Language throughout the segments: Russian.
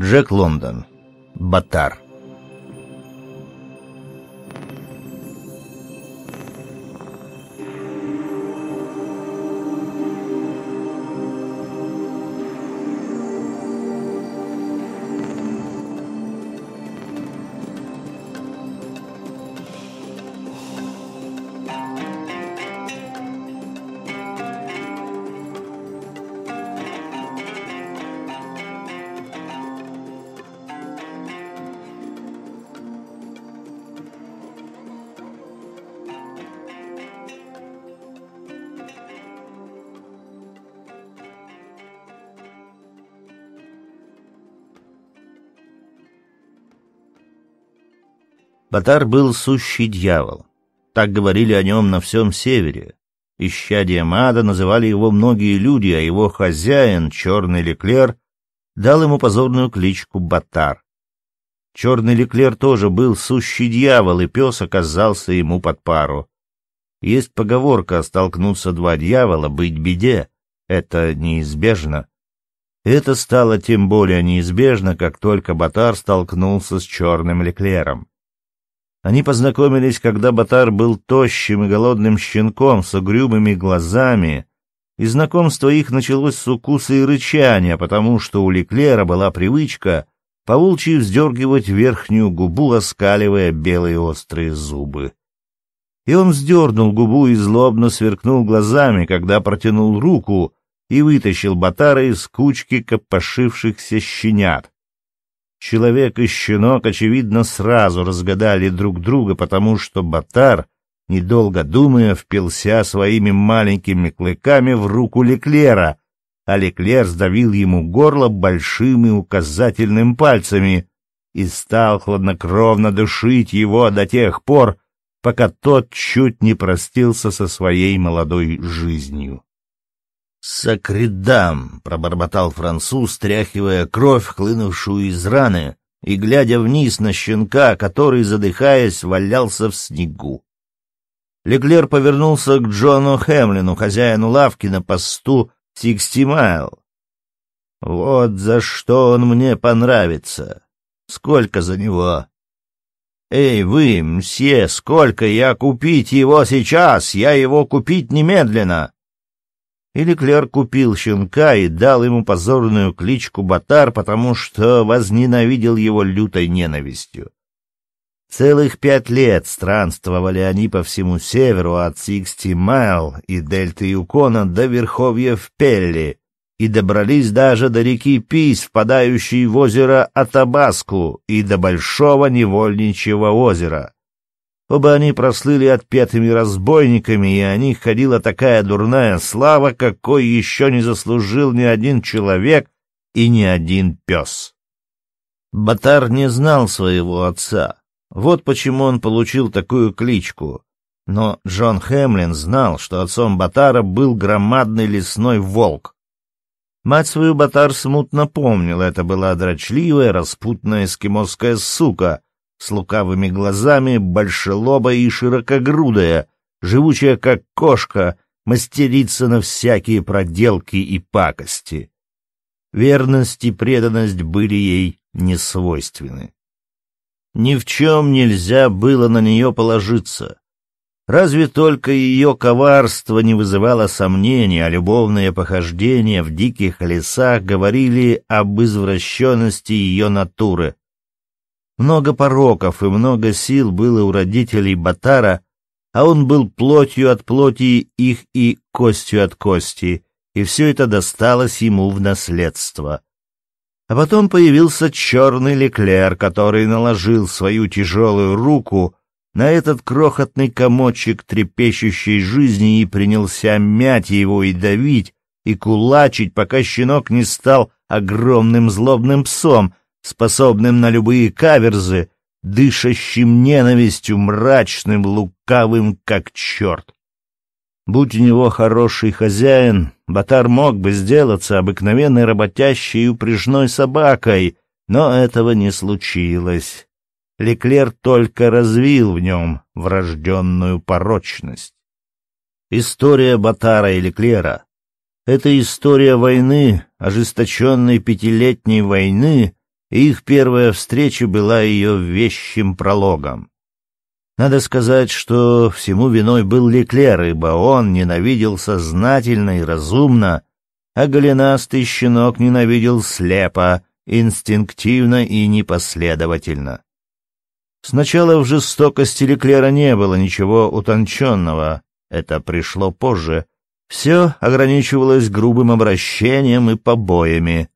Джек Лондон. Батар. Батар был сущий дьявол. Так говорили о нем на всем севере. Исчадием ада называли его многие люди, а его хозяин, черный Леклер, дал ему позорную кличку Батар. Черный Леклер тоже был сущий дьявол, и пес оказался ему под пару. Есть поговорка «столкнуться два дьявола, быть беде». Это неизбежно. Это стало тем более неизбежно, как только Батар столкнулся с черным Леклером. Они познакомились, когда Батар был тощим и голодным щенком с угрюмыми глазами, и знакомство их началось с укуса и рычания, потому что у Леклера была привычка поволчьи вздергивать верхнюю губу, оскаливая белые острые зубы. И он вздернул губу и злобно сверкнул глазами, когда протянул руку и вытащил Батара из кучки копошившихся щенят. Человек и щенок, очевидно, сразу разгадали друг друга, потому что Батар, недолго думая, впился своими маленькими клыками в руку Леклера, а Леклер сдавил ему горло большими указательным пальцами и стал хладнокровно душить его до тех пор, пока тот чуть не простился со своей молодой жизнью. «Сакридам!» — пробормотал француз, стряхивая кровь, хлынувшую из раны, и глядя вниз на щенка, который, задыхаясь, валялся в снегу. Леклер повернулся к Джону Хемлину, хозяину лавки на посту Сиксти Майл. «Вот за что он мне понравится! Сколько за него?» «Эй, вы, мсье, сколько я купить его сейчас? Я его купить немедленно!» И Леклер купил щенка и дал ему позорную кличку Батар, потому что возненавидел его лютой ненавистью. Целых пять лет странствовали они по всему северу от Сиксти Майл и дельты Юкона до верховьев Пелли и добрались даже до реки Пис, впадающей в озеро Атабаску, и до Большого Невольничьего озера. Оба они прослыли отпетыми разбойниками, и о них ходила такая дурная слава, какой еще не заслужил ни один человек и ни один пес. Батар не знал своего отца. Вот почему он получил такую кличку. Но Джон Хемлин знал, что отцом Батара был громадный лесной волк. Мать свою Батар смутно помнил, это была дрочливая, распутная эскимосская сука — с лукавыми глазами, большелобая и широкогрудая, живучая как кошка, мастерица на всякие проделки и пакости. Верность и преданность были ей несвойственны. Ни в чем нельзя было на нее положиться. Разве только ее коварство не вызывало сомнений, а любовные похождения в диких лесах говорили об извращенности ее натуры. Много пороков и много сил было у родителей Батара, а он был плотью от плоти их и костью от кости, и все это досталось ему в наследство. А потом появился черный леклер, который наложил свою тяжелую руку на этот крохотный комочек трепещущей жизни и принялся мять его и давить, и кулачить, пока щенок не стал огромным злобным псом, способным на любые каверзы, дышащим ненавистью, мрачным, лукавым, как черт. Будь у него хороший хозяин, Батар мог бы сделаться обыкновенной работящей упряжной собакой, но этого не случилось. Леклер только развил в нем врожденную порочность. История Батара и Леклера — это история войны, ожесточенной пятилетней войны, и их первая встреча была ее вещим прологом. Надо сказать, что всему виной был Леклер, ибо он ненавидел сознательно и разумно, а голенастый щенок ненавидел слепо, инстинктивно и непоследовательно. Сначала в жестокости Леклера не было ничего утонченного, это пришло позже. Все ограничивалось грубым обращением и побоями.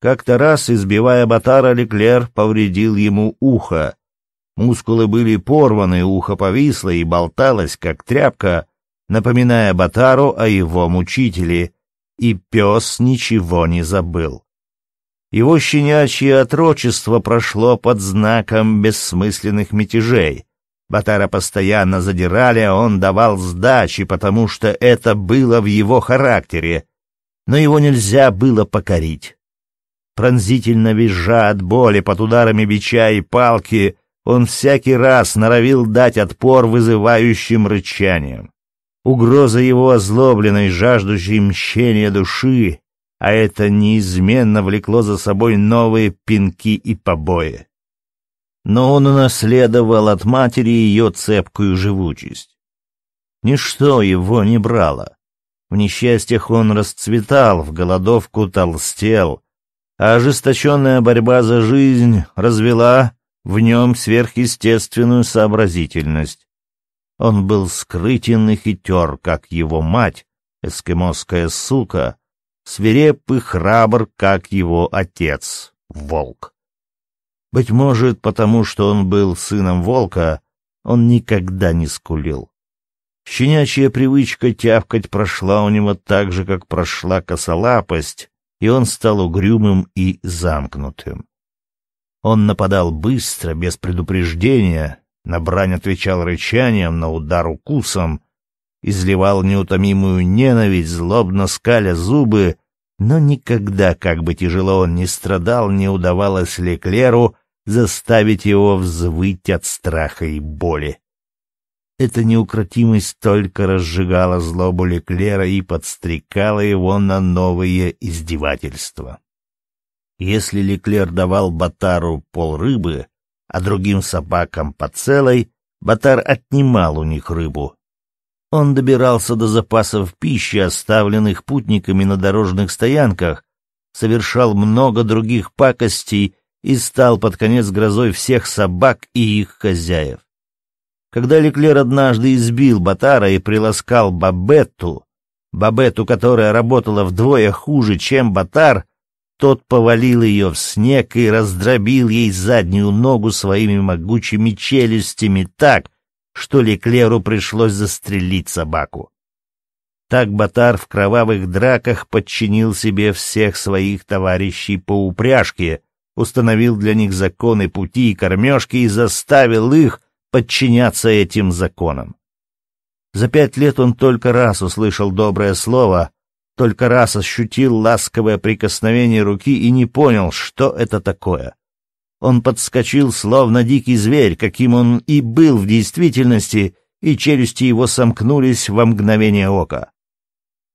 Как-то раз, избивая Батара, Леклер повредил ему ухо. Мускулы были порваны, ухо повисло и болталось, как тряпка, напоминая Батару о его мучителе, и пес ничего не забыл. Его щенячье отрочество прошло под знаком бессмысленных мятежей. Батара постоянно задирали, а он давал сдачи, потому что это было в его характере. Но его нельзя было покорить. Пронзительно визжа от боли под ударами бича и палки, он всякий раз норовил дать отпор вызывающим рычаниям. Угроза его озлобленной, жаждущей мщения души а это неизменно влекло за собой новые пинки и побои. Но он унаследовал от матери ее цепкую живучесть. Ничто его не брало. В несчастьях он расцветал, в голодовку толстел, а ожесточенная борьба за жизнь развела в нем сверхъестественную сообразительность. Он был скрытен и хитер, как его мать, эскимосская сука, свиреп и храбр, как его отец, волк. Быть может, потому что он был сыном волка, он никогда не скулил. Щенячья привычка тявкать прошла у него так же, как прошла косолапость, и он стал угрюмым и замкнутым. Он нападал быстро, без предупреждения, на брань отвечал рычанием, на удар укусом, изливал неутомимую ненависть, злобно скаля зубы, но никогда, как бы тяжело он ни страдал, не удавалось Леклеру заставить его взвыть от страха и боли. Эта неукротимость только разжигала злобу Леклера и подстрекала его на новые издевательства. Если Леклер давал Батару пол рыбы, а другим собакам по целой, Батар отнимал у них рыбу, он добирался до запасов пищи, оставленных путниками на дорожных стоянках, совершал много других пакостей и стал под конец грозой всех собак и их хозяев. Когда Леклер однажды избил Батара и приласкал Бабетту, Бабетту, которая работала вдвое хуже, чем Батар, тот повалил ее в снег и раздробил ей заднюю ногу своими могучими челюстями так, что Леклеру пришлось застрелить собаку. Так Батар в кровавых драках подчинил себе всех своих товарищей по упряжке, установил для них законы пути и кормежки и заставил их подчиняться этим законам. За пять лет он только раз услышал доброе слово, только раз ощутил ласковое прикосновение руки и не понял, что это такое. Он подскочил, словно дикий зверь, каким он и был в действительности, и челюсти его сомкнулись во мгновение ока.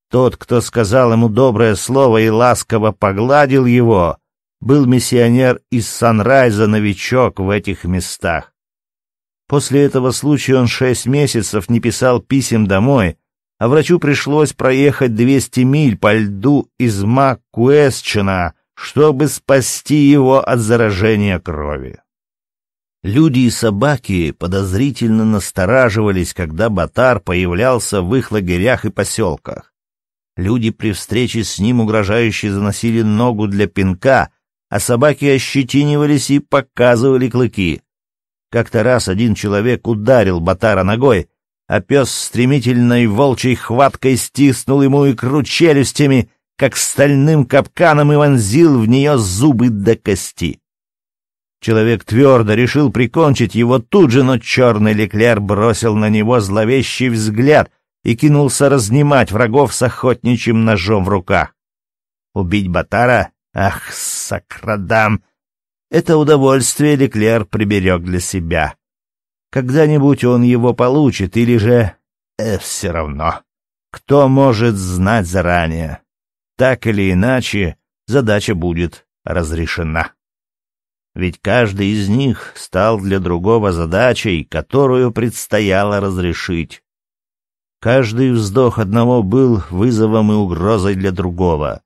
Тот, кто сказал ему доброе слово и ласково погладил его, был миссионер из Санрайза, новичок в этих местах. После этого случая он шесть месяцев не писал писем домой, а врачу пришлось проехать двести миль по льду из Маккуэсчена, чтобы спасти его от заражения крови. Люди и собаки подозрительно настораживались, когда Батар появлялся в их лагерях и поселках. Люди при встрече с ним угрожающе заносили ногу для пинка, а собаки ощетинивались и показывали клыки. Как-то раз один человек ударил Батара ногой, а пес стремительной волчьей хваткой стиснул ему икру челюстями как стальным капканом и вонзил в нее зубы до кости. Человек твердо решил прикончить его тут же, но черный леклер бросил на него зловещий взгляд и кинулся разнимать врагов с охотничьим ножом в руках. Убить Батара? Ах, сакрадам! Это удовольствие Леклер приберег для себя. Когда-нибудь он его получит, или же... Э, все равно. Кто может знать заранее? Так или иначе, задача будет разрешена. ведь каждый из них стал для другого задачей, которую предстояло разрешить. Каждый вздох одного был вызовом и угрозой для другого.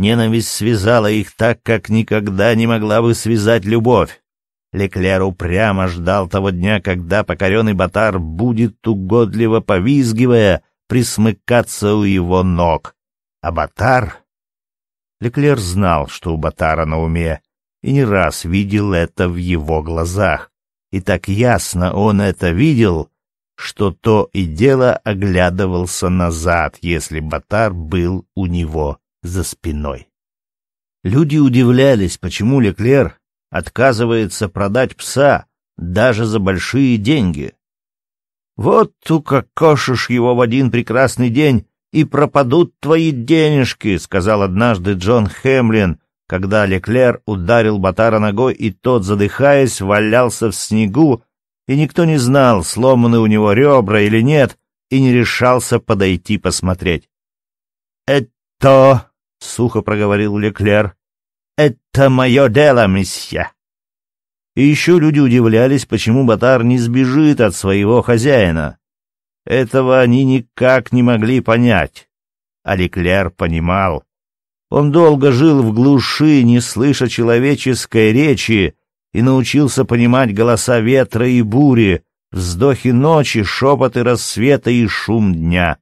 Ненависть связала их так, как никогда не могла бы связать любовь. Леклер упрямо ждал того дня, когда покоренный Батар будет, угодливо повизгивая, присмыкаться у его ног. А Батар... Леклер знал, что у Батара на уме, и не раз видел это в его глазах. И так ясно он это видел, что то и дело оглядывался назад, если Батар был у него за спиной. Люди удивлялись, почему Леклер отказывается продать пса даже за большие деньги. Вот укокошишь его в один прекрасный день, и пропадут твои денежки, — сказал однажды Джон Хемлин, когда Леклер ударил Батара ногой, и тот, задыхаясь, валялся в снегу, и никто не знал, сломаны у него ребра или нет, и не решался подойти посмотреть. «Это...» — сухо проговорил Леклер. «Это мое дело, месье». И еще люди удивлялись, почему Батар не сбежит от своего хозяина. Этого они никак не могли понять. А Леклер понимал. Он долго жил в глуши, не слыша человеческой речи, и научился понимать голоса ветра и бури, вздохи ночи, шепоты рассвета и шум дня.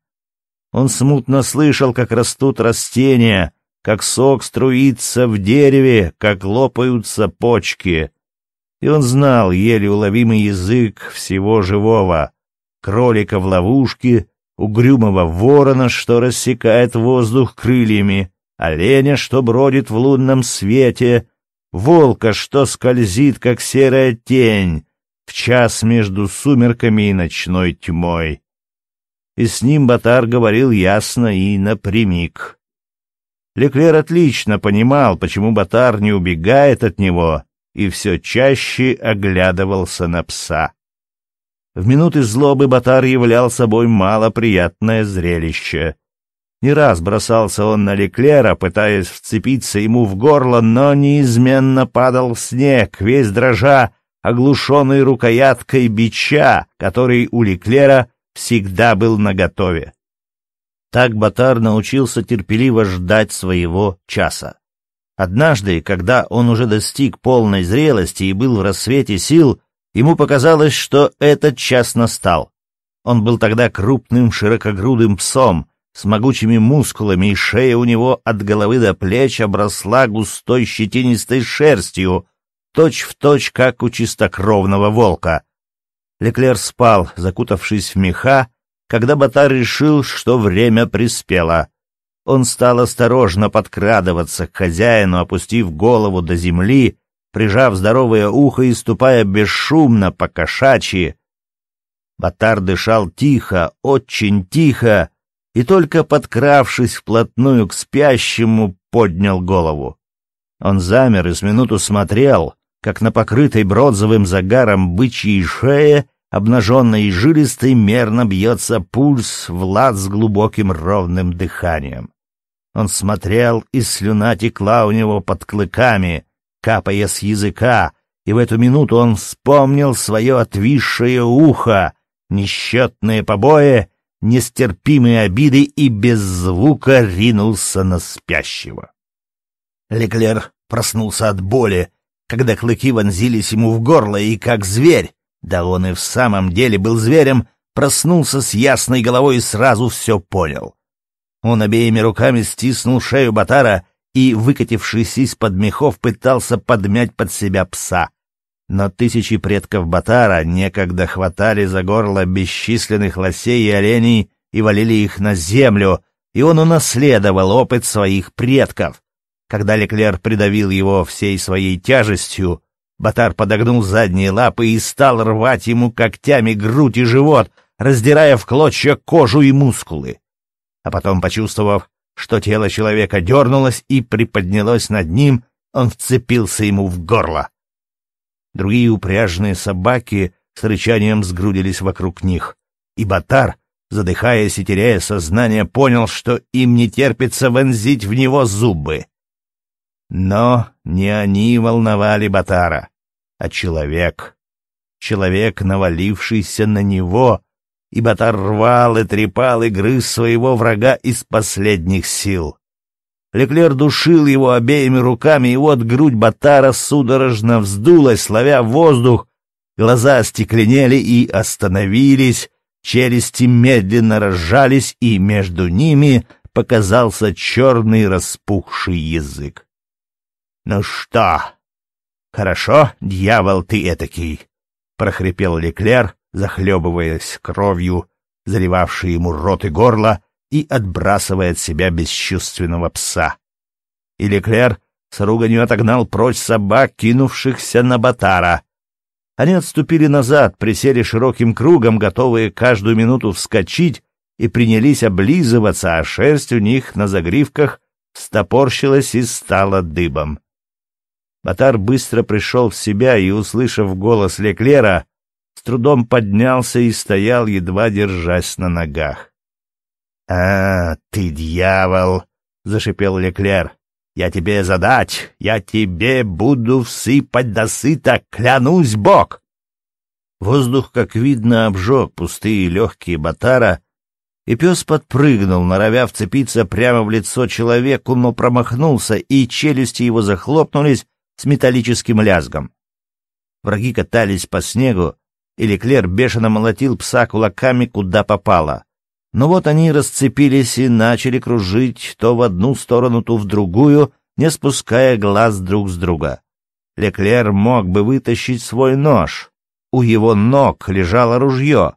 Он смутно слышал, как растут растения, как сок струится в дереве, как лопаются почки. И он знал еле уловимый язык всего живого, кролика в ловушке, угрюмого ворона, что рассекает воздух крыльями, оленя, что бродит в лунном свете, волка, что скользит, как серая тень, в час между сумерками и ночной тьмой. И с ним Батар говорил ясно и напрямик. Леклер отлично понимал, почему Батар не убегает от него и все чаще оглядывался на пса. В минуты злобы Батар являл собой малоприятное зрелище. Не раз бросался он на Леклера, пытаясь вцепиться ему в горло, но неизменно падал снег, весь дрожа, оглушенный рукояткой бича, который у Леклера всегда был наготове. Так Батар научился терпеливо ждать своего часа. Однажды, когда он уже достиг полной зрелости и был в рассвете сил, ему показалось, что этот час настал. Он был тогда крупным широкогрудым псом, с могучими мускулами, и шея у него от головы до плеч обросла густой щетинистой шерстью, точь-в-точь, точь, как у чистокровного волка. Леклер спал, закутавшись в меха, когда Батар решил, что время приспело. Он стал осторожно подкрадываться к хозяину, опустив голову до земли, прижав здоровое ухо и ступая бесшумно по кошачьи. Батар дышал тихо, очень тихо, и только подкравшись вплотную к спящему, поднял голову. Он замер и с минуту смотрел, как на покрытой бронзовым загаром бычьей шее обнаженной и жилистой, мерно бьется пульс Влад с глубоким ровным дыханием. Он смотрел, и слюна текла у него под клыками, капая с языка, и в эту минуту он вспомнил свое отвисшее ухо, несчетные побои, нестерпимые обиды и без звука ринулся на спящего. Леклер проснулся от боли, когда клыки вонзились ему в горло, и как зверь, да он и в самом деле был зверем, проснулся с ясной головой и сразу все понял. Он обеими руками стиснул шею Батара и, выкатившись из-под мехов, пытался подмять под себя пса. Но тысячи предков Батара некогда хватали за горло бесчисленных лосей и оленей и валили их на землю, и он унаследовал опыт своих предков. Когда Леклер придавил его всей своей тяжестью, Батар подогнул задние лапы и стал рвать ему когтями грудь и живот, раздирая в клочья кожу и мускулы. А потом, почувствовав, что тело человека дернулось и приподнялось над ним, он вцепился ему в горло. Другие упряжные собаки с рычанием сгрудились вокруг них, и Батар, задыхаясь и теряя сознание, понял, что им не терпится вонзить в него зубы. Но не они волновали Батара, а человек. Человек, навалившийся на него, и Батар рвал и трепал и грыз своего врага из последних сил. Леклер душил его обеими руками, и вот грудь Батара судорожно вздулась, ловя воздух, глаза остекленели и остановились, челюсти медленно разжались, и между ними показался черный распухший язык. «Ну что? Хорошо, дьявол ты этакий!» — прохрипел Леклер, захлебываясь кровью, заливавшей ему рот и горло, и отбрасывая от себя бесчувственного пса. И Леклер с руганью отогнал прочь собак, кинувшихся на Батара. Они отступили назад, присели широким кругом, готовые каждую минуту вскочить, и принялись облизываться, а шерсть у них на загривках стопорщилась и стала дыбом. Батар быстро пришел в себя и, услышав голос Леклера, с трудом поднялся и стоял, едва держась на ногах. — А, ты дьявол! — зашипел Леклер. — Я тебе задать, я тебе буду всыпать до сыта, клянусь бог! Воздух, как видно, обжег пустые легкие Батара, и пес подпрыгнул, норовя вцепиться прямо в лицо человеку, но промахнулся, и челюсти его захлопнулись с металлическим лязгом. Враги катались по снегу, и Леклер бешено молотил пса кулаками куда попало. Но вот они расцепились и начали кружить то в одну сторону, то в другую, не спуская глаз друг с друга. Леклер мог бы вытащить свой нож. У его ног лежало ружье,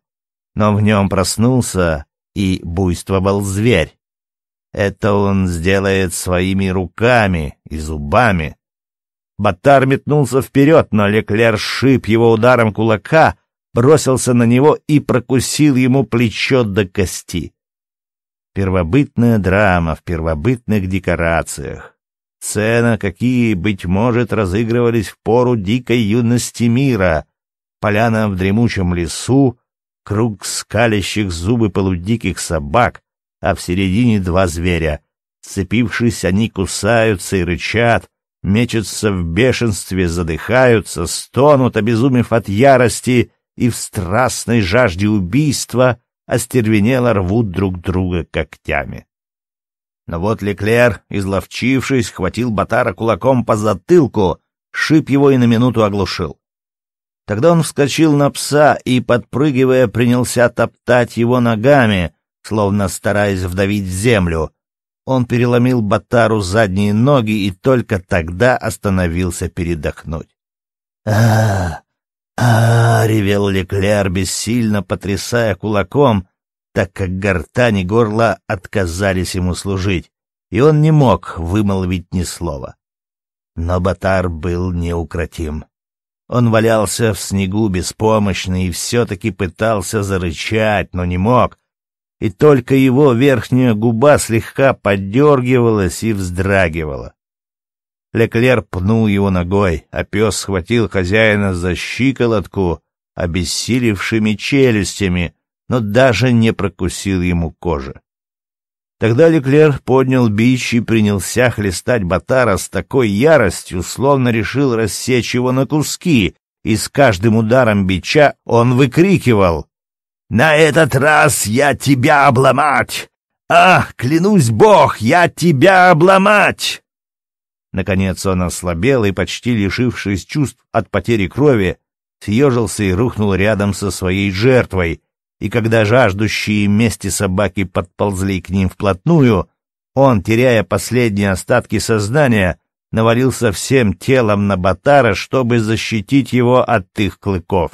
но в нем проснулся и буйствовал зверь. Это он сделает своими руками и зубами. Батар метнулся вперед, но Леклер шип его ударом кулака, бросился на него и прокусил ему плечо до кости. Первобытная драма в первобытных декорациях. Сцена, какие, быть может, разыгрывались в пору дикой юности мира. Поляна в дремучем лесу, круг скалящих зубы полудиких собак, а в середине два зверя. Сцепившись, они кусаются и рычат, мечутся в бешенстве, задыхаются, стонут, обезумев от ярости и в страстной жажде убийства остервенело рвут друг друга когтями. Но вот Леклер, изловчившись, хватил Батара кулаком по затылку, шип его и на минуту оглушил. Тогда он вскочил на пса и, подпрыгивая, принялся топтать его ногами, словно стараясь вдавить в землю. Он переломил Батару задние ноги и только тогда остановился передохнуть. а а, ревел Леклер, бессильно потрясая кулаком, так как гортань и горло отказались ему служить, и он не мог вымолвить ни слова. Но Батар был неукротим. Он валялся в снегу беспомощный и все-таки пытался зарычать, но не мог, и только его верхняя губа слегка подергивалась и вздрагивала. Леклер пнул его ногой, а пес схватил хозяина за щиколотку обессилевшими челюстями, но даже не прокусил ему кожи. Тогда Леклер поднял бич и принялся хлестать Батара с такой яростью, словно решил рассечь его на куски, и с каждым ударом бича он выкрикивал «На этот раз я тебя обломать! Ах, клянусь бог, я тебя обломать!» Наконец он ослабел и, почти лишившись чувств от потери крови, съежился и рухнул рядом со своей жертвой, и когда жаждущие мести собаки подползли к ним вплотную, он, теряя последние остатки сознания, навалился всем телом на Батара, чтобы защитить его от их клыков.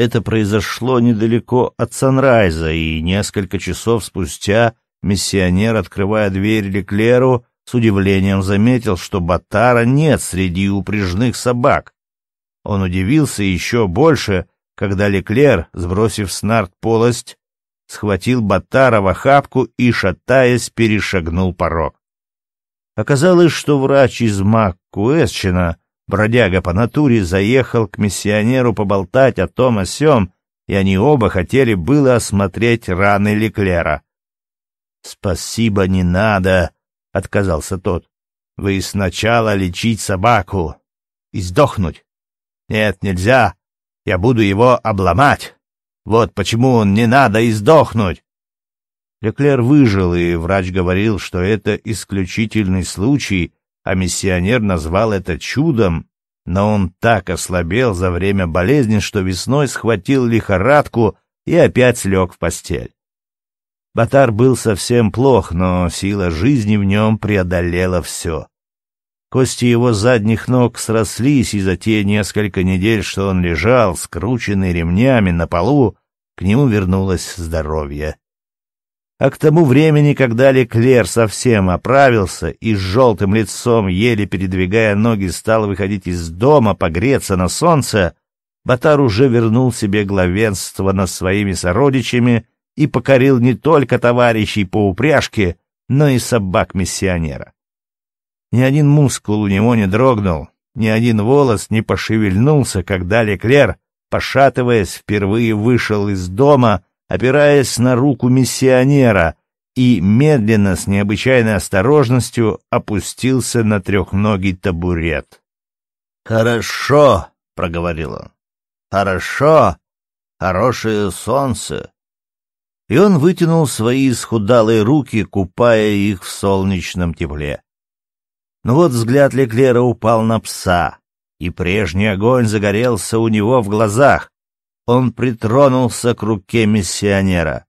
Это произошло недалеко от Санрайза, и несколько часов спустя миссионер, открывая дверь Леклеру, с удивлением заметил, что Батара нет среди упряжных собак. Он удивился еще больше, когда Леклер, сбросив с полость, схватил Батара в охапку и, шатаясь, перешагнул порог. Оказалось, что врач из Маккуэсчина, бродяга по натуре, заехал к миссионеру поболтать о том о сём, и они оба хотели было осмотреть раны Леклера. «Спасибо, не надо», — отказался тот. Вы сначала лечить собаку и сдохнуть. Нет, нельзя. Я буду его обломать. Вот почему не надо и сдохнуть. Леклер выжил, и врач говорил, что это исключительный случай, а миссионер назвал это чудом, но он так ослабел за время болезни, что весной схватил лихорадку и опять лег в постель. Батар был совсем плох, но сила жизни в нем преодолела все. Кости его задних ног срослись, и за те несколько недель, что он лежал, скрученный ремнями на полу, к нему вернулось здоровье. А к тому времени, когда Леклер совсем оправился и с желтым лицом, еле передвигая ноги, стал выходить из дома погреться на солнце, Батар уже вернул себе главенство над своими сородичами и покорил не только товарищей по упряжке, но и собак-миссионера. Ни один мускул у него не дрогнул, ни один волос не пошевельнулся, когда Леклер, пошатываясь, впервые вышел из дома, опираясь на руку миссионера, и медленно, с необычайной осторожностью, опустился на трехногий табурет. «Хорошо», — проговорил он, — «хорошо, хорошее солнце». И он вытянул свои исхудалые руки, купая их в солнечном тепле. Но вот взгляд Леклера упал на пса, и прежний огонь загорелся у него в глазах он притронулся к руке миссионера.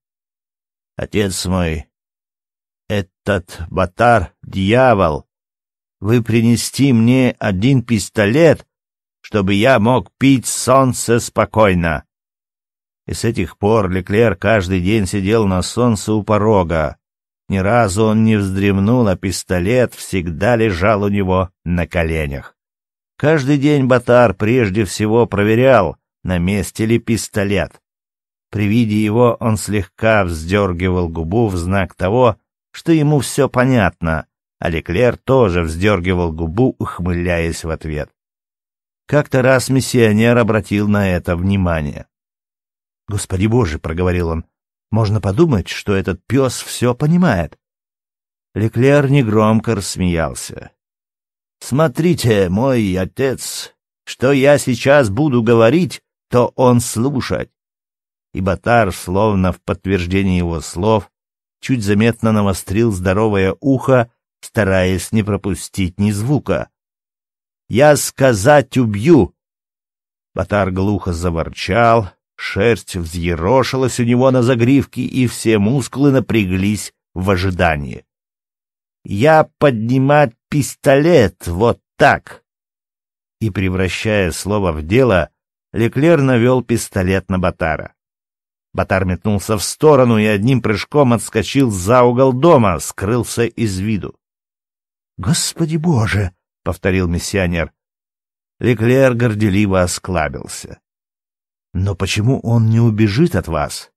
«Отец мой, этот батар — дьявол. Вы принести мне один пистолет, чтобы я мог пить солнце спокойно». И с этих пор Леклер каждый день сидел на солнце у порога. Ни разу он не вздремнул, а пистолет всегда лежал у него на коленях. Каждый день Батар прежде всего проверял, на месте ли пистолет. При виде его он слегка вздергивал губу в знак того, что ему все понятно, а Леклер тоже вздергивал губу, ухмыляясь в ответ. Как-то раз миссионер обратил на это внимание. «Господи Боже!» — проговорил он. «Можно подумать, что этот пес все понимает». Леклер негромко рассмеялся. «Смотрите, мой отец, что я сейчас буду говорить, то он слушать. И Батар, словно в подтверждение его слов, чуть заметно навострил здоровое ухо, стараясь не пропустить ни звука. «Я сказать убью!» Батар глухо заворчал, шерсть взъерошилась у него на загривке, и все мускулы напряглись в ожидании. «Я поднимать пистолет вот так!» И, превращая слово в дело, Леклер навел пистолет на Батара. Батар метнулся в сторону и одним прыжком отскочил за угол дома, скрылся из виду. «Господи Боже!» — повторил миссионер. Леклер горделиво осклабился. «Но почему он не убежит от вас?»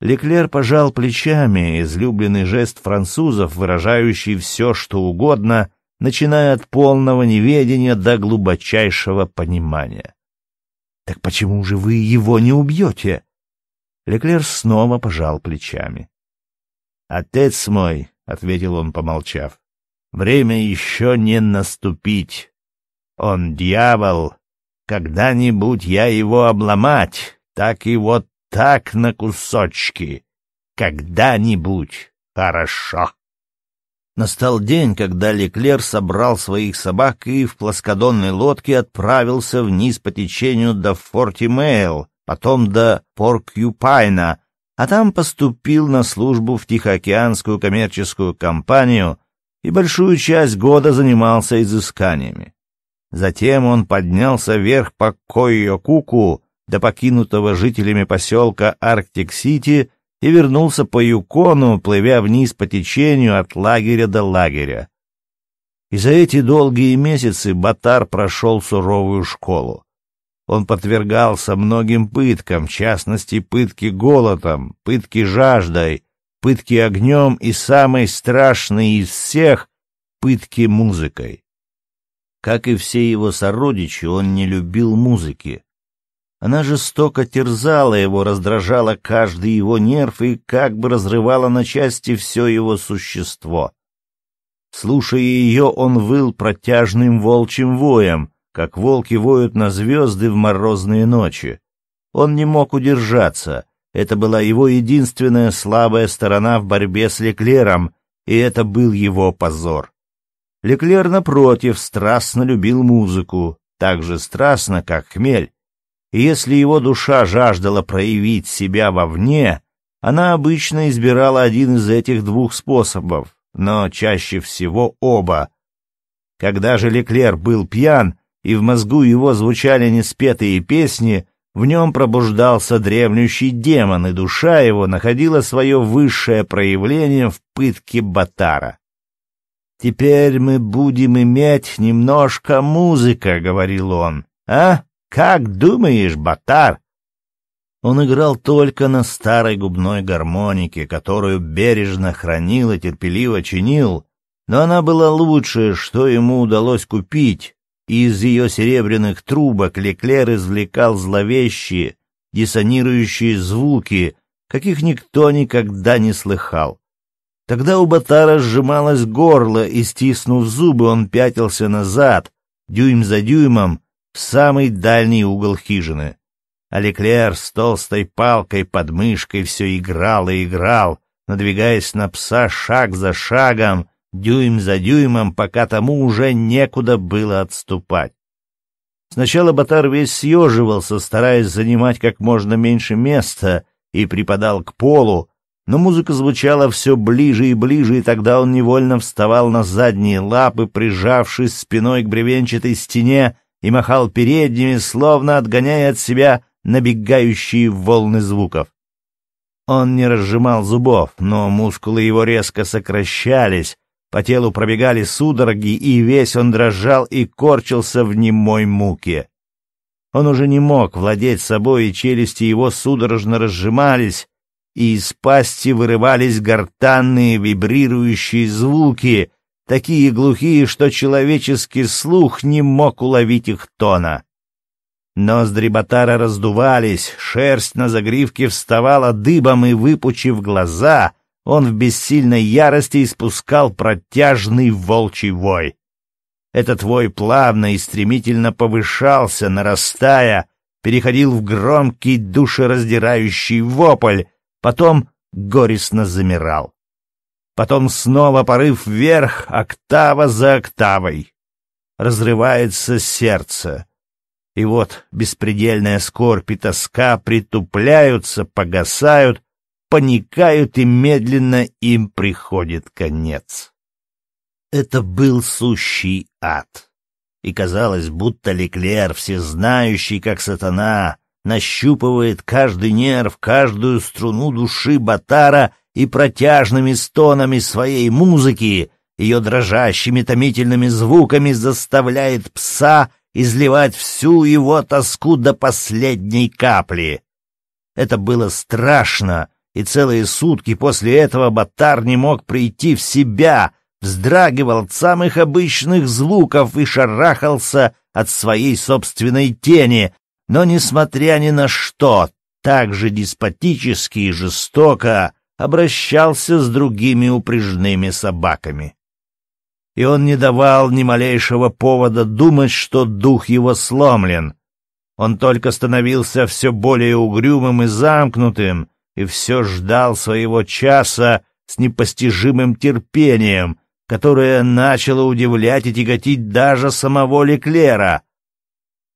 Леклер пожал плечами, излюбленный жест французов, выражающий все, что угодно, начиная от полного неведения до глубочайшего понимания. Так почему же вы его не убьете? Леклер снова пожал плечами. Отец мой, — ответил он, помолчав, — время еще не наступить. Он дьявол. Когда-нибудь я его обломать, так и вот так на кусочки. Когда-нибудь. Хорошо. Настал день, когда Леклер собрал своих собак и в плоскодонной лодке отправился вниз по течению до Форти-Мэйл, потом до Поркьюпайна, а там поступил на службу в Тихоокеанскую коммерческую компанию и большую часть года занимался изысканиями. Затем он поднялся вверх по Койо-Куку до покинутого жителями поселка Арктик-Сити и вернулся по Юкону, плывя вниз по течению от лагеря до лагеря. И за эти долгие месяцы Батар прошел суровую школу. Он подвергался многим пыткам, в частности, пытки голодом, пытки жаждой, пытки огнем и самой страшной из всех — пытки музыкой. Как и все его сородичи, он не любил музыки. Она жестоко терзала его, раздражала каждый его нерв и как бы разрывала на части все его существо. Слушая ее, он выл протяжным волчьим воем, как волки воют на звезды в морозные ночи. Он не мог удержаться. Это была его единственная слабая сторона в борьбе с Леклером, и это был его позор. Леклер, напротив, страстно любил музыку, так же страстно, как хмель. И если его душа жаждала проявить себя вовне, она обычно избирала один из этих двух способов, но чаще всего оба. Когда же Леклер был пьян, и в мозгу его звучали неспетые песни, в нем пробуждался древнющий демон, и душа его находила свое высшее проявление в пытке Батара. «Теперь мы будем иметь немножко музыка», — говорил он. «А? Как думаешь, Батар?» Он играл только на старой губной гармонике, которую бережно хранил и терпеливо чинил, но она была лучшее, что ему удалось купить, и из ее серебряных трубок Леклер извлекал зловещие, диссонирующие звуки, каких никто никогда не слыхал. Тогда у Батара сжималось горло, и, стиснув зубы, он пятился назад, дюйм за дюймом, в самый дальний угол хижины. А Леклер с толстой палкой под мышкой все играл и играл, надвигаясь на пса шаг за шагом, дюйм за дюймом, пока тому уже некуда было отступать. Сначала Батар весь съеживался, стараясь занимать как можно меньше места, и припадал к полу, но музыка звучала все ближе и ближе, и тогда он невольно вставал на задние лапы, прижавшись спиной к бревенчатой стене, и махал передними, словно отгоняя от себя набегающие волны звуков. Он не разжимал зубов, но мускулы его резко сокращались, по телу пробегали судороги, и весь он дрожал и корчился в немой муке. Он уже не мог владеть собой, и челюсти его судорожно разжимались, и из пасти вырывались гортанные вибрирующие звуки, такие глухие, что человеческий слух не мог уловить их тона. Ноздри Батара раздувались, шерсть на загривке вставала дыбом, и, выпучив глаза, он в бессильной ярости испускал протяжный волчий вой. Этот вой плавно и стремительно повышался, нарастая, переходил в громкий душераздирающий вопль, потом горестно замирал. Потом снова порыв вверх, октава за октавой. Разрывается сердце. И вот беспредельная скорбь и тоска притупляются, погасают, паникают, и медленно им приходит конец. Это был сущий ад. И казалось, будто Леклер, всезнающий, как сатана, нащупывает каждый нерв, каждую струну души Батара и протяжными стонами своей музыки, ее дрожащими томительными звуками заставляет пса изливать всю его тоску до последней капли. Это было страшно, и целые сутки после этого Батар не мог прийти в себя, вздрагивал от самых обычных звуков и шарахался от своей собственной тени, но, несмотря ни на что, так же деспотически и жестоко обращался с другими упряжными собаками. И он не давал ни малейшего повода думать, что дух его сломлен. Он только становился все более угрюмым и замкнутым, и все ждал своего часа с непостижимым терпением, которое начало удивлять и тяготить даже самого Леклера —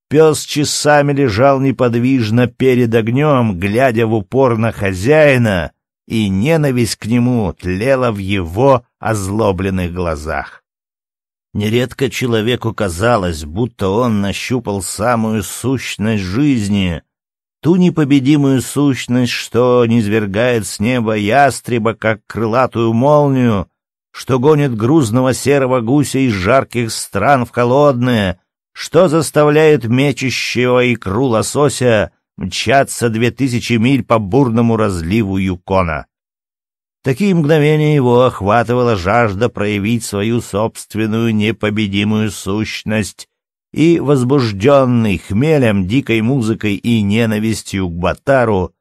Пес часами лежал неподвижно перед огнем, глядя в упор на хозяина, и ненависть к нему тлела в его озлобленных глазах. Нередко человеку казалось, будто он нащупал самую сущность жизни, ту непобедимую сущность, что низвергает с неба ястреба, как крылатую молнию, что гонит грузного серого гуся из жарких стран в холодное, что заставляет мечущего икру лосося мчаться две тысячи миль по бурному разливу Юкона. Такие мгновения его охватывала жажда проявить свою собственную непобедимую сущность, и, возбужденный хмелем, дикой музыкой и ненавистью к Батару,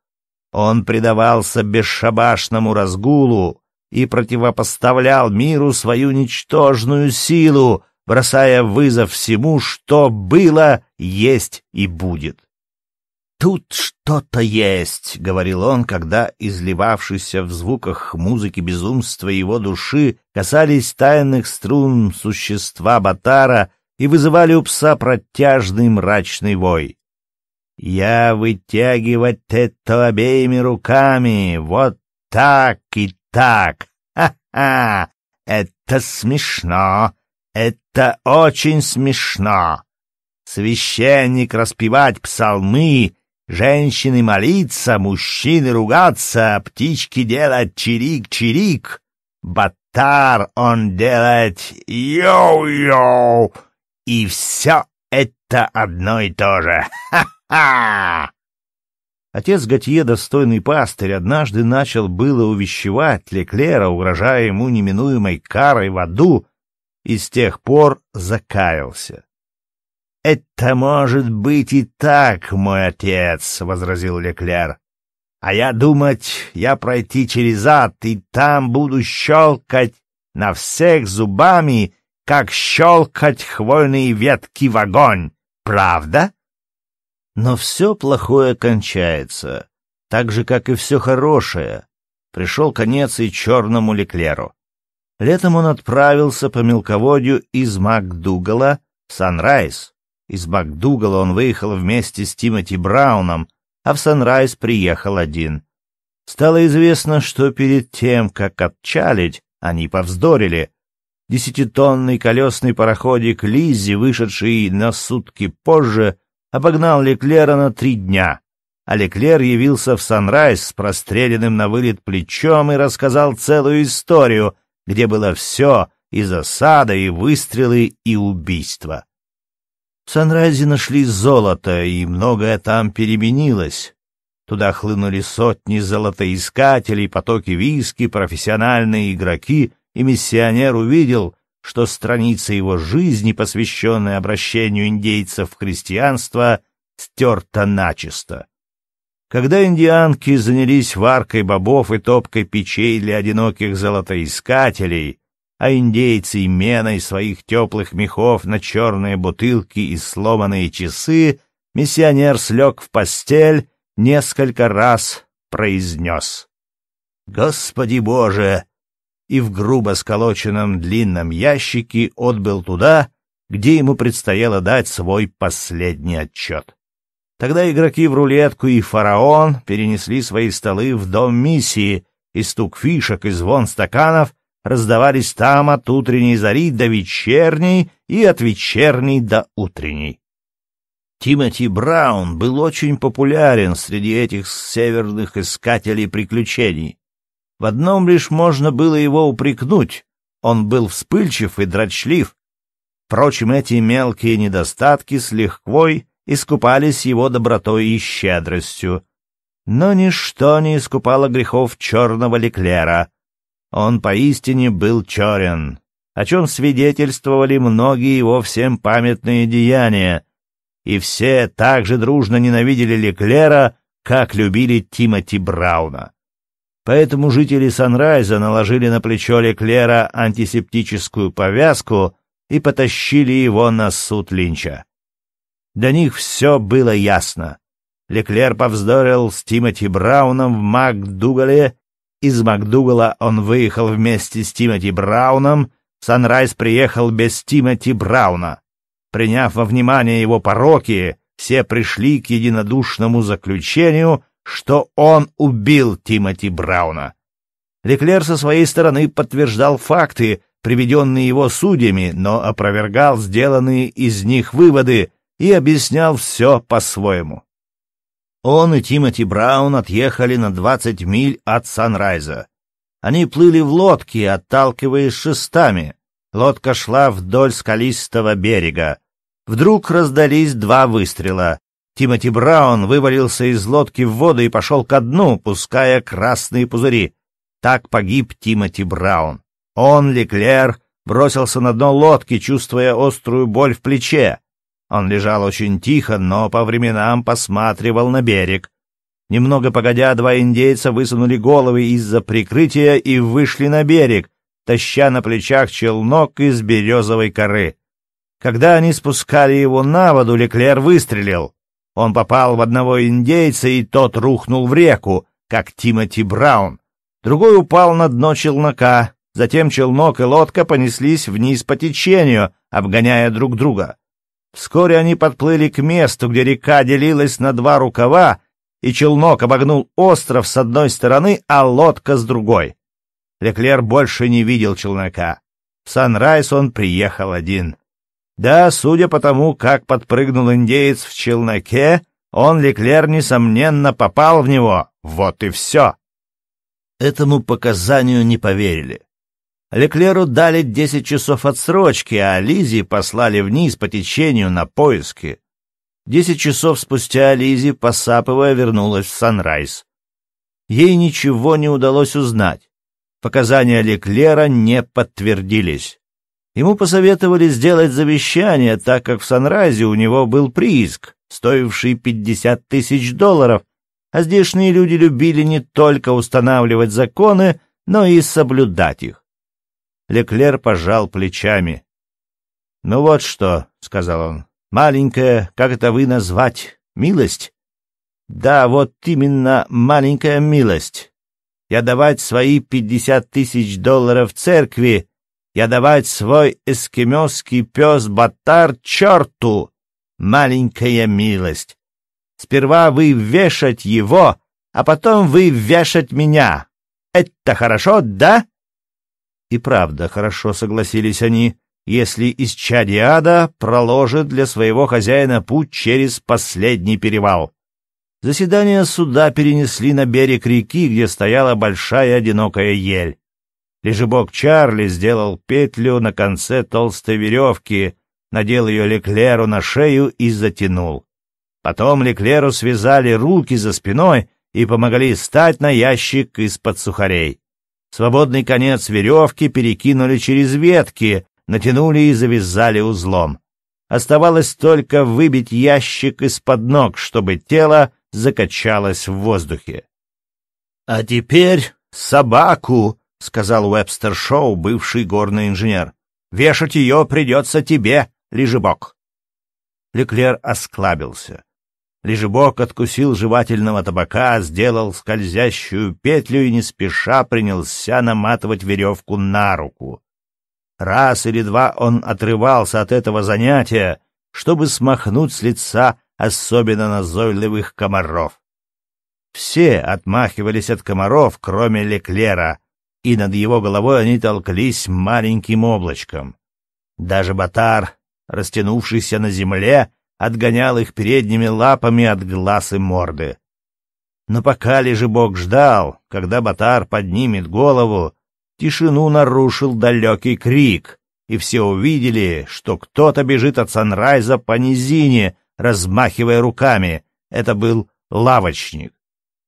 он предавался бесшабашному разгулу, и противопоставлял миру свою ничтожную силу, бросая вызов всему, что было, есть и будет. «Тут что-то есть», — говорил он, когда изливавшиеся в звуках музыки безумства его души касались тайных струн существа Батара и вызывали у пса протяжный мрачный вой. «Я вытягивать это обеими руками, вот так и так! Ха-ха! Это смешно! Это очень смешно! Священник распевать псалмы, женщины молиться, мужчины ругаться, птички делать чирик-чирик, Батар он делать йоу-йоу, и все это одно и то же! Ха-ха!» Отец Готье, достойный пастырь, однажды начал было увещевать Леклера, угрожая ему неминуемой карой в аду, и с тех пор закаялся. «Это может быть и так, мой отец», — возразил Леклер. «А я думать, я пройти через ад, и там буду щелкать на всех зубами, как щелкать хвойные ветки в огонь. Правда?» Но все плохое кончается, так же, как и все хорошее. Пришел конец и черному Леклеру. Летом он отправился по мелководью из МакДугала в Санрайз. Из МакДугала он выехал вместе с Тимоти Брауном, а в Санрайз приехал один. Стало известно, что перед тем, как отчалить, они повздорили. Десятитонный колесный пароходик Лиззи, вышедший на сутки позже, обогнал Леклера на три дня, а Леклер явился в Санрайз с простреленным на вылет плечом и рассказал целую историю — где было все, и засада, и выстрелы, и убийства. В Санрайзе нашли золото, и многое там переменилось. Туда хлынули сотни золотоискателей, потоки виски, профессиональные игроки, и миссионер увидел, что страница его жизни, посвященная обращению индейцев в христианство, стерта начисто. Когда индианки занялись варкой бобов и топкой печей для одиноких золотоискателей, а индейцы меной своих теплых мехов на черные бутылки и сломанные часы, миссионер слег в постель, несколько раз произнес «Господи Боже!» и в грубо сколоченном длинном ящике отбыл туда, где ему предстояло дать свой последний отчет. Тогда игроки в рулетку и фараон перенесли свои столы в дом миссии, и стук фишек и звон стаканов раздавались там от утренней зари до вечерней и от вечерней до утренней. Тимоти Браун был очень популярен среди этих северных искателей приключений. В одном лишь можно было его упрекнуть — он был вспыльчив и дрочлив. Впрочем, эти мелкие недостатки с лихвой искупались его добротой и щедростью. Но ничто не искупало грехов черного Леклера. Он поистине был черен, о чем свидетельствовали многие его всем памятные деяния, и все так же дружно ненавидели Леклера, как любили Тимоти Брауна. Поэтому жители Санрайза наложили на плечо Леклера антисептическую повязку и потащили его на суд Линча. Для них все было ясно. Леклер повздорил с Тимоти Брауном в МакДугале. Из МакДугала он выехал вместе с Тимоти Брауном. Санрайз приехал без Тимоти Брауна. Приняв во внимание его пороки, все пришли к единодушному заключению, что он убил Тимоти Брауна. Леклер со своей стороны подтверждал факты, приведенные его судьями, но опровергал сделанные из них выводы, и объяснял все по-своему. Он и Тимоти Браун отъехали на двадцать миль от Санрайза. Они плыли в лодке, отталкиваясь шестами. Лодка шла вдоль скалистого берега. Вдруг раздались два выстрела. Тимоти Браун вывалился из лодки в воду и пошел ко дну, пуская красные пузыри. Так погиб Тимоти Браун. Он, Леклер, бросился на дно лодки, чувствуя острую боль в плече. Он лежал очень тихо, но по временам посматривал на берег. Немного погодя, два индейца высунули головы из-за прикрытия и вышли на берег, таща на плечах челнок из березовой коры. Когда они спускали его на воду, Леклер выстрелил. Он попал в одного индейца, и тот рухнул в реку, как Тимоти Браун. Другой упал на дно челнока, затем челнок и лодка понеслись вниз по течению, обгоняя друг друга. Вскоре они подплыли к месту, где река делилась на два рукава, и челнок обогнул остров с одной стороны, а лодка с другой. Леклер больше не видел челнока. В Санрайз он приехал один. Да, судя по тому, как подпрыгнул индеец в челноке, он, Леклер, несомненно, попал в него. Вот и все. Этому показанию не поверили. Леклеру дали десять часов отсрочки, а Лизи послали вниз по течению на поиски. Десять часов спустя Лизи, посапывая, вернулась в Санрайз. Ей ничего не удалось узнать. Показания Леклера не подтвердились. Ему посоветовали сделать завещание, так как в Санрайзе у него был прииск, стоивший пятьдесят тысяч долларов, а здешние люди любили не только устанавливать законы, но и соблюдать их. Леклер пожал плечами. «Ну вот что», — сказал он, — «маленькая, как это вы назвать, милость?» «Да, вот именно маленькая милость. Я давать свои пятьдесят тысяч долларов церкви, я давать свой эскимосский пес Батар черту. Маленькая милость. Сперва вы вешать его, а потом вы вешать меня. Это хорошо, да?» И правда, хорошо согласились они, если из Чадиада проложит для своего хозяина путь через последний перевал. Заседание суда перенесли на берег реки, где стояла большая одинокая ель. Лежебок Чарли сделал петлю на конце толстой веревки, надел ее Леклеру на шею и затянул. Потом Леклеру связали руки за спиной и помогли встать на ящик из-под сухарей. Свободный конец веревки перекинули через ветки, натянули и завязали узлом. Оставалось только выбить ящик из-под ног, чтобы тело закачалось в воздухе. — А теперь собаку, — сказал Уэбстер Шоу, бывший горный инженер. — Вешать ее придется тебе, Лежебок. Леклер осклабился. Лежебок откусил жевательного табака, сделал скользящую петлю и не спеша принялся наматывать веревку на руку. Раз или два он отрывался от этого занятия, чтобы смахнуть с лица особенно назойливых комаров. Все отмахивались от комаров, кроме Леклера, и над его головой они толклись маленьким облачком. Даже Батар, растянувшийся на земле, отгонял их передними лапами от глаз и морды. Но пока Лежебок ждал, когда Батар поднимет голову, тишину нарушил далекий крик, и все увидели, что кто-то бежит от Санрайза по низине, размахивая руками. Это был лавочник.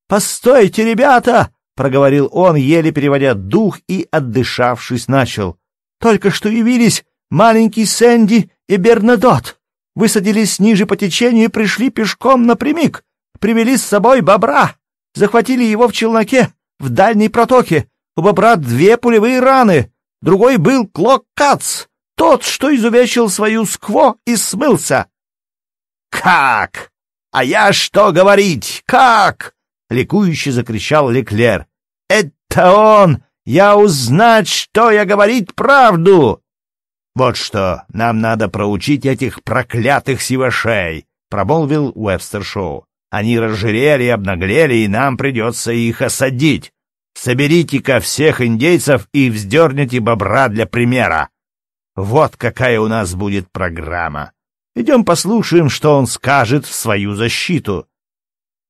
«Постойте, ребята!» — проговорил он, еле переводя дух и, отдышавшись, начал. «Только что явились маленький Сэнди и Бернадот высадились ниже по течению и пришли пешком напрямик. Привели с собой бобра, захватили его в челноке, в дальней протоке. У бобра две пулевые раны, другой был Клок Кац, тот, что изувечил свою скво и смылся. «Как? А я что говорить? Как?» — ликующе закричал Леклер. «Это он! Я узнать, что я говорить правду!» «Вот что, нам надо проучить этих проклятых сивашей», — промолвил Уэбстер Шоу. «Они разжирели обнаглели, и нам придется их осадить. Соберите-ка всех индейцев и вздерните бобра для примера. Вот какая у нас будет программа. Идем послушаем, что он скажет в свою защиту».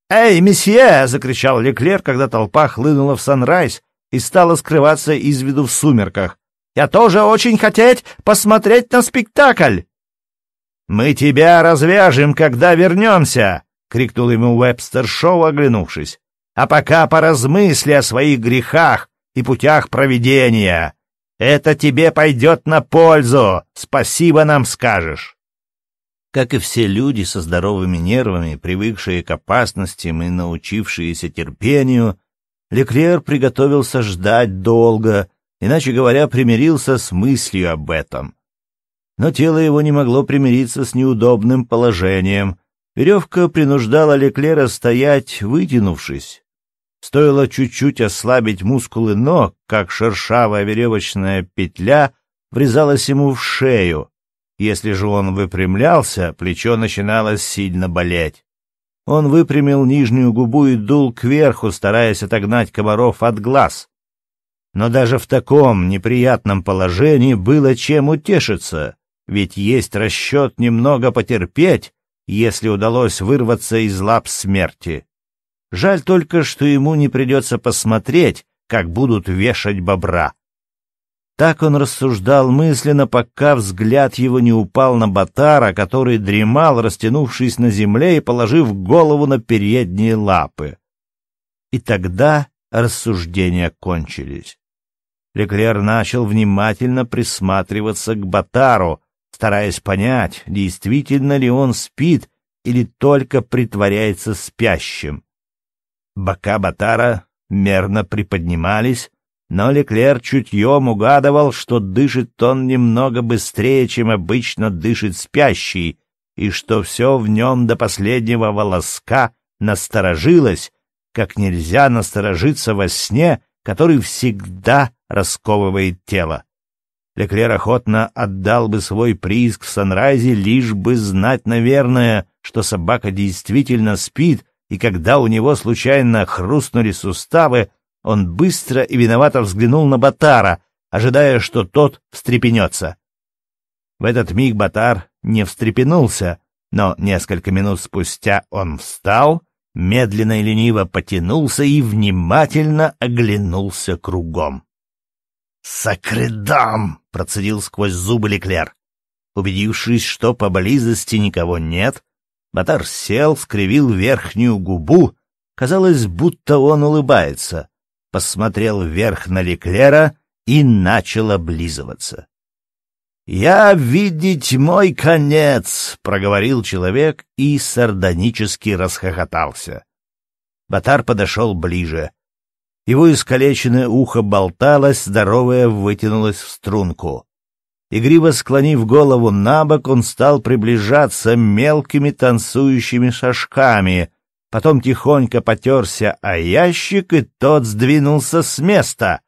«Эй, месье!» — закричал Леклер, когда толпа хлынула в Санрайз и стала скрываться из виду в сумерках. Я тоже очень хотеть посмотреть на спектакль!» «Мы тебя развяжем, когда вернемся!» — крикнул ему Уэбстер Шоу, оглянувшись. «А пока поразмысли о своих грехах и путях проведения. Это тебе пойдет на пользу, спасибо нам скажешь!» Как и все люди со здоровыми нервами, привыкшие к опасностям и научившиеся терпению, Леклер приготовился ждать долго, иначе говоря, примирился с мыслью об этом. Но тело его не могло примириться с неудобным положением. Веревка принуждала Леклера стоять, вытянувшись. Стоило чуть-чуть ослабить мускулы ног, как шершавая веревочная петля врезалась ему в шею. Если же он выпрямлялся, плечо начинало сильно болеть. Он выпрямил нижнюю губу и дул кверху, стараясь отогнать комаров от глаз. Но даже в таком неприятном положении было чем утешиться, ведь есть расчет немного потерпеть, если удалось вырваться из лап смерти. Жаль только, что ему не придется посмотреть, как будут вешать бобра. Так он рассуждал мысленно, пока взгляд его не упал на Батара, который дремал, растянувшись на земле и положив голову на передние лапы. И тогда рассуждения кончились. Леклер начал внимательно присматриваться к Батару, стараясь понять, действительно ли он спит или только притворяется спящим. Бока Батара мерно приподнимались, но Леклер чутьем угадывал, что дышит он немного быстрее, чем обычно дышит спящий, и что все в нем до последнего волоска насторожилось, как нельзя насторожиться во сне, который всегда расковывает тело. Леклер охотно отдал бы свой приз в Санрайзе, лишь бы знать, наверное, что собака действительно спит, и когда у него случайно хрустнули суставы, он быстро и виновато взглянул на Батара, ожидая, что тот встрепенется. В этот миг Батар не встрепенулся, но несколько минут спустя он встал, медленно и лениво потянулся и внимательно оглянулся кругом. «Сакредам!» — процедил сквозь зубы Леклер. Убедившись, что поблизости никого нет, Батар сел, скривил верхнюю губу. Казалось, будто он улыбается посмотрел вверх на Леклера и начал облизываться. «Я видеть мой конец!» — проговорил человек и сардонически расхохотался. Батар подошел ближе. Его искалеченное ухо болталось, здоровое вытянулось в струнку. Игриво склонив голову на бок, он стал приближаться мелкими танцующими шажками, потом тихонько потерся о ящик, и тот сдвинулся с места.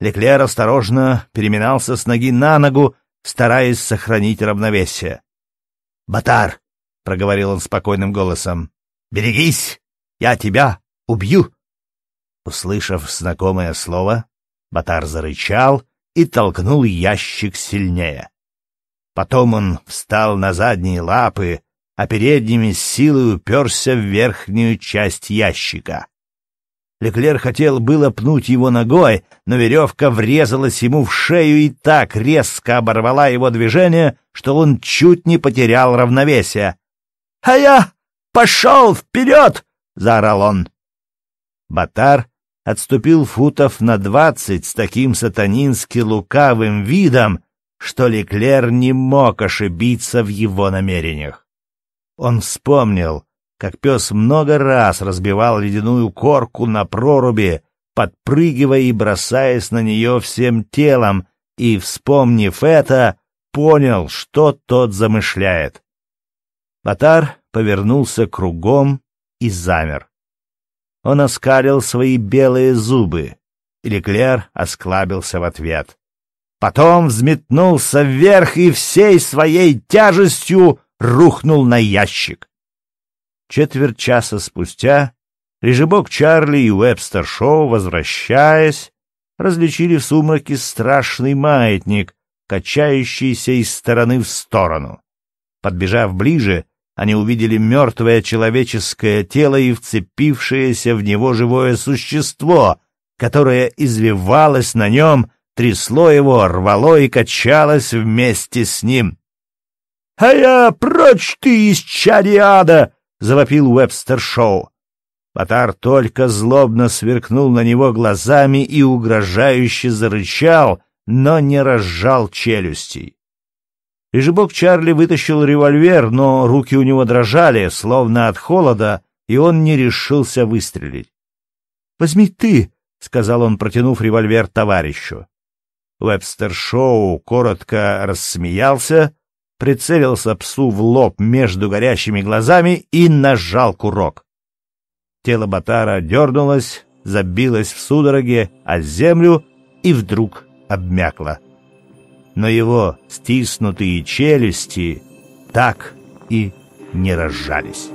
Леклер осторожно переминался с ноги на ногу, стараясь сохранить равновесие. «Батар!» — проговорил он спокойным голосом. «Берегись! Я тебя убью!» Услышав знакомое слово, Батар зарычал и толкнул ящик сильнее. Потом он встал на задние лапы, а передними силой уперся в верхнюю часть ящика. Леклер хотел было пнуть его ногой, но веревка врезалась ему в шею и так резко оборвала его движение, что он чуть не потерял равновесие. — А я пошел вперед! — заорал он. Батар отступил футов на двадцать с таким сатанински лукавым видом, что Леклер не мог ошибиться в его намерениях. Он вспомнил, как пес много раз разбивал ледяную корку на проруби, подпрыгивая и бросаясь на нее всем телом, и, вспомнив это, понял, что тот замышляет. Батар повернулся кругом и замер. Он оскалил свои белые зубы, и Леклер осклабился в ответ. Потом взметнулся вверх и всей своей тяжестью рухнул на ящик. Четверть часа спустя Режебок Чарли и Уэбстер Шоу, возвращаясь, различили в сумраке страшный маятник, качающийся из стороны в сторону. Подбежав ближе, они увидели мертвое человеческое тело и вцепившееся в него живое существо, которое извивалось на нем, трясло его, рвало и качалось вместе с ним. «А я прочь ты из чадиада!» — завопил Уэбстер Шоу. Батар только злобно сверкнул на него глазами и угрожающе зарычал, но не разжал челюстей. Лежебок Чарли вытащил револьвер, но руки у него дрожали, словно от холода, и он не решился выстрелить. «Возьми ты», — сказал он, протянув револьвер товарищу. Вебстер Шоу коротко рассмеялся, прицелился псу в лоб между горящими глазами и нажал курок. Тело Батара дернулось, забилось в судороге о землю и вдруг обмякло но его стиснутые челюсти так и не разжались.